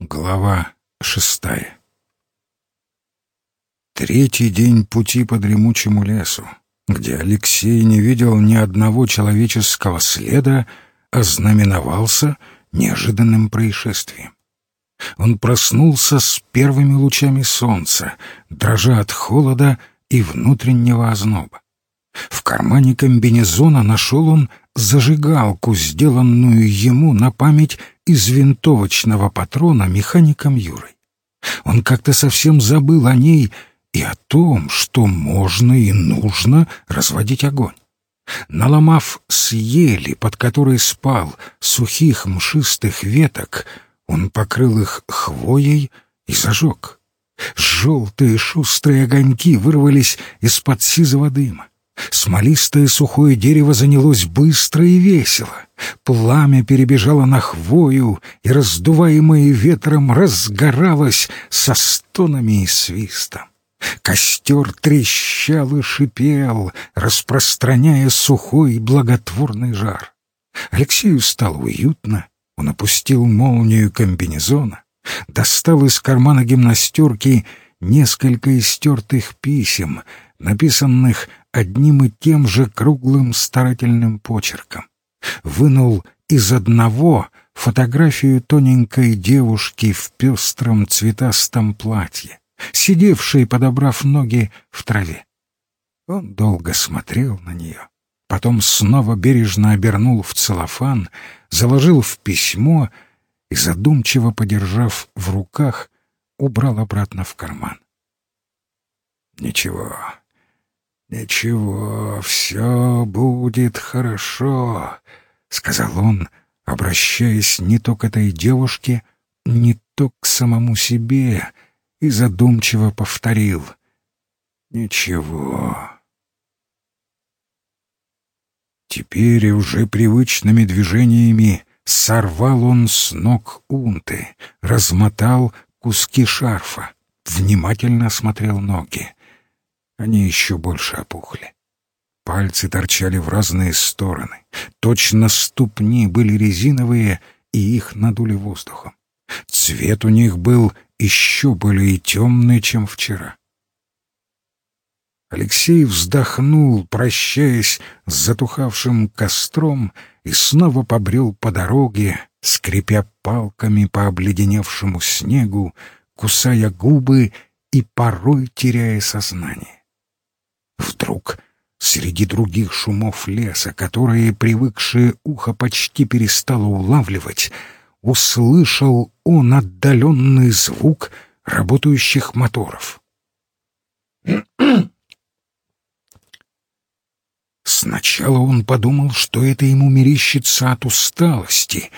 Глава шестая Третий день пути по дремучему лесу, где Алексей не видел ни одного человеческого следа, ознаменовался неожиданным происшествием. Он проснулся с первыми лучами солнца, дрожа от холода и внутреннего озноба. В кармане комбинезона нашел он зажигалку, сделанную ему на память из винтовочного патрона механиком Юрой. Он как-то совсем забыл о ней и о том, что можно и нужно разводить огонь. Наломав с ели, под которой спал, сухих мшистых веток, он покрыл их хвоей и зажег. Желтые шустрые огоньки вырвались из-под сизого дыма. Смолистое сухое дерево занялось быстро и весело. Пламя перебежало на хвою и, раздуваемое ветром, разгоралось со стонами и свистом. Костер трещал и шипел, распространяя сухой благотворный жар. Алексею стало уютно. Он опустил молнию комбинезона, достал из кармана гимнастерки несколько истертых писем, написанных одним и тем же круглым старательным почерком. Вынул из одного фотографию тоненькой девушки в пестром цветастом платье, сидевшей, подобрав ноги в траве. Он долго смотрел на нее, потом снова бережно обернул в целлофан, заложил в письмо и, задумчиво подержав в руках, убрал обратно в карман. «Ничего, «Ничего, все будет хорошо», — сказал он, обращаясь не то к этой девушке, не то к самому себе, и задумчиво повторил. «Ничего». Теперь уже привычными движениями сорвал он с ног унты, размотал куски шарфа, внимательно осмотрел ноги. Они еще больше опухли. Пальцы торчали в разные стороны. Точно ступни были резиновые, и их надули воздухом. Цвет у них был еще более темный, чем вчера. Алексей вздохнул, прощаясь с затухавшим костром, и снова побрел по дороге, скрипя палками по обледеневшему снегу, кусая губы и порой теряя сознание. Вдруг среди других шумов леса, которые привыкшее ухо почти перестало улавливать, услышал он отдаленный звук работающих моторов. Сначала он подумал, что это ему мерещится от усталости,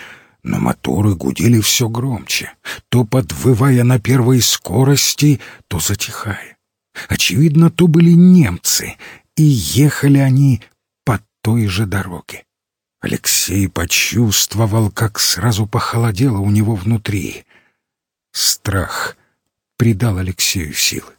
но моторы гудели все громче, то подвывая на первой скорости, то затихая. Очевидно, то были немцы, и ехали они по той же дороге. Алексей почувствовал, как сразу похолодело у него внутри. Страх придал Алексею силы.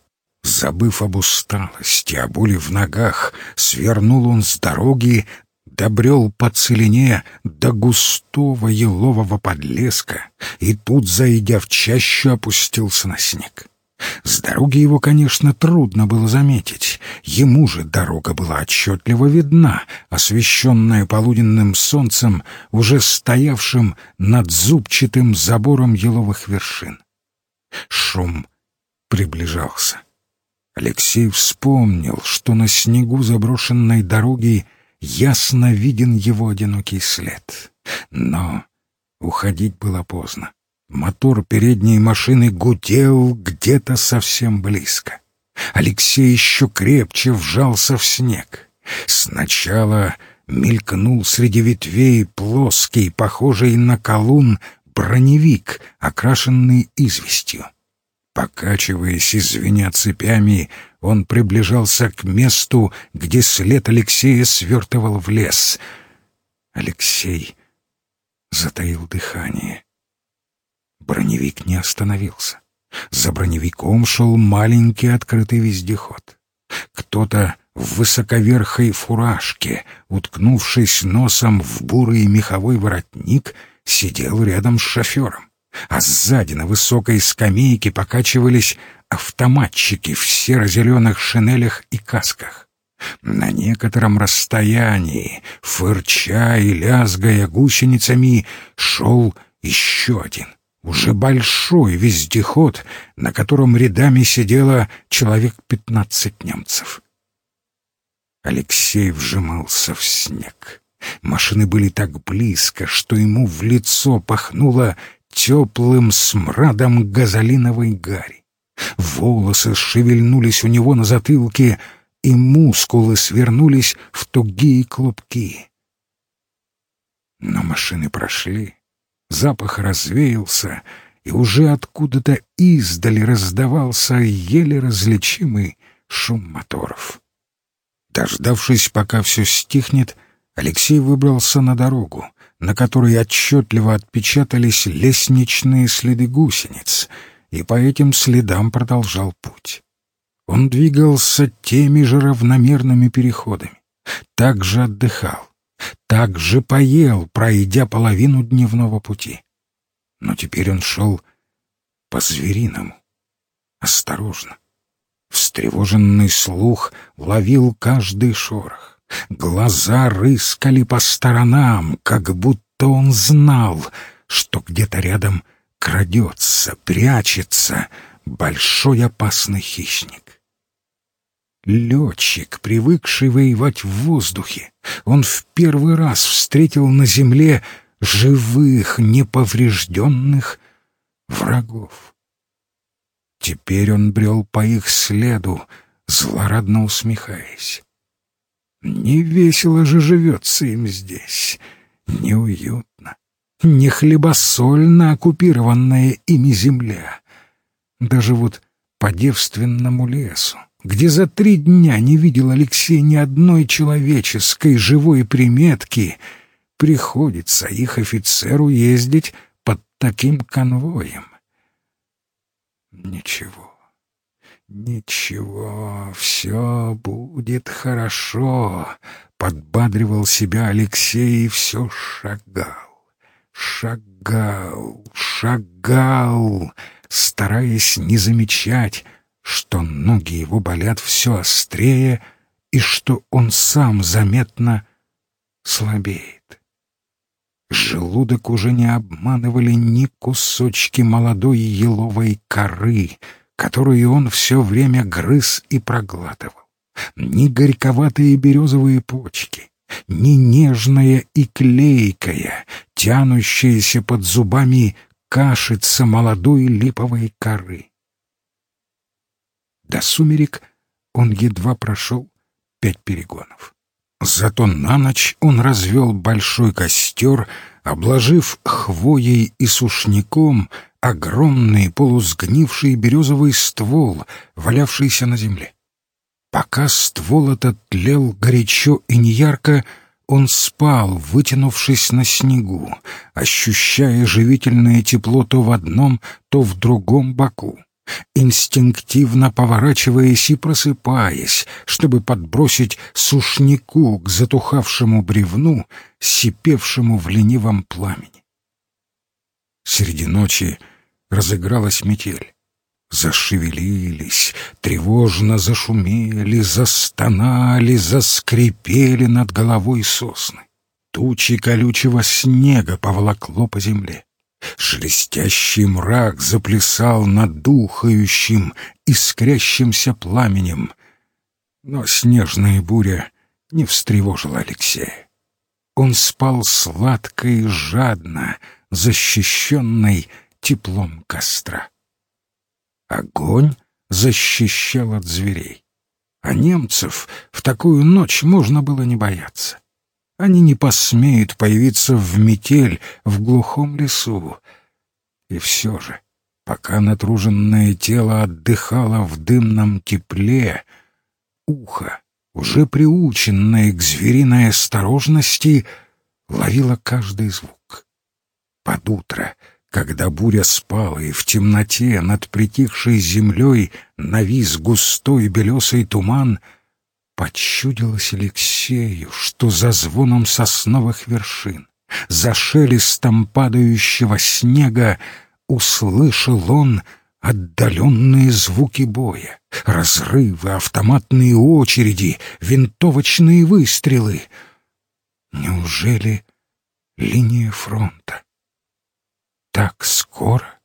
Забыв об усталости, о боли в ногах, свернул он с дороги, добрел по целине до густого елового подлеска и тут, зайдя в чащу, опустился на снег. С дороги его, конечно, трудно было заметить. Ему же дорога была отчетливо видна, освещенная полуденным солнцем, уже стоявшим над зубчатым забором еловых вершин. Шум приближался. Алексей вспомнил, что на снегу заброшенной дороги ясно виден его одинокий след. Но уходить было поздно. Мотор передней машины гудел где-то совсем близко. Алексей еще крепче вжался в снег. Сначала мелькнул среди ветвей плоский, похожий на колун, броневик, окрашенный известью. Покачиваясь и звеня цепями, он приближался к месту, где след Алексея свертывал в лес. Алексей затаил дыхание. Броневик не остановился. За броневиком шел маленький открытый вездеход. Кто-то в высоковерхой фуражке, уткнувшись носом в бурый меховой воротник, сидел рядом с шофером. а сзади на высокой скамейке покачивались автоматчики в серо-зеленых шинелях и касках. На некотором расстоянии, фырча и лязгая гусеницами, шел еще один, уже большой вездеход, на котором рядами сидело человек пятнадцать немцев. Алексей вжимался в снег. Машины были так близко, что ему в лицо пахнуло теплым смрадом газолиновой гари. Волосы шевельнулись у него на затылке, и мускулы свернулись в тугие клубки. Но машины прошли, запах развеялся, и уже откуда-то издали раздавался еле различимый шум моторов. Дождавшись, пока все стихнет, Алексей выбрался на дорогу, на которой отчетливо отпечатались лестничные следы гусениц, и по этим следам продолжал путь. Он двигался теми же равномерными переходами, так же отдыхал, так же поел, пройдя половину дневного пути. Но теперь он шел по-звериному, осторожно. Встревоженный слух ловил каждый шорох. Глаза рыскали по сторонам, как будто он знал, что где-то рядом крадется, прячется большой опасный хищник. Летчик, привыкший воевать в воздухе, он в первый раз встретил на земле живых, неповрежденных врагов. Теперь он брел по их следу, злорадно усмехаясь. Не весело же живется им здесь, неуютно, не хлебосольно оккупированная ими земля. Даже вот по девственному лесу, где за три дня не видел Алексей ни одной человеческой живой приметки, приходится их офицеру ездить под таким конвоем. Ничего. «Ничего, все будет хорошо», — подбадривал себя Алексей и все шагал, шагал, шагал, стараясь не замечать, что ноги его болят все острее и что он сам заметно слабеет. Желудок уже не обманывали ни кусочки молодой еловой коры — которую он все время грыз и проглатывал. Ни горьковатые березовые почки, ни нежная и клейкая, тянущаяся под зубами кашица молодой липовой коры. До сумерек он едва прошел пять перегонов. Зато на ночь он развел большой костер, обложив хвоей и сушняком огромный полусгнивший березовый ствол, валявшийся на земле. Пока ствол этот тлел горячо и неярко, он спал, вытянувшись на снегу, ощущая живительное тепло то в одном, то в другом боку, инстинктивно поворачиваясь и просыпаясь, чтобы подбросить сушнику к затухавшему бревну, сипевшему в ленивом пламени. Среди ночи разыгралась метель. Зашевелились, тревожно зашумели, застонали, заскрипели над головой сосны. Тучи колючего снега поволокло по земле. Шелестящий мрак заплясал над духающим, искрящимся пламенем. Но снежная буря не встревожила Алексея. Он спал сладко и жадно, защищенный теплом костра. Огонь защищал от зверей. А немцев в такую ночь можно было не бояться. Они не посмеют появиться в метель в глухом лесу. И все же, пока натруженное тело отдыхало в дымном тепле, ухо, уже приученное к звериной осторожности, ловило каждый звук. Под утро — когда буря спала, и в темноте над притихшей землей навис густой белесый туман, почудилось Алексею, что за звоном сосновых вершин, за шелестом падающего снега услышал он отдаленные звуки боя, разрывы, автоматные очереди, винтовочные выстрелы. Неужели линия фронта? Так скоро?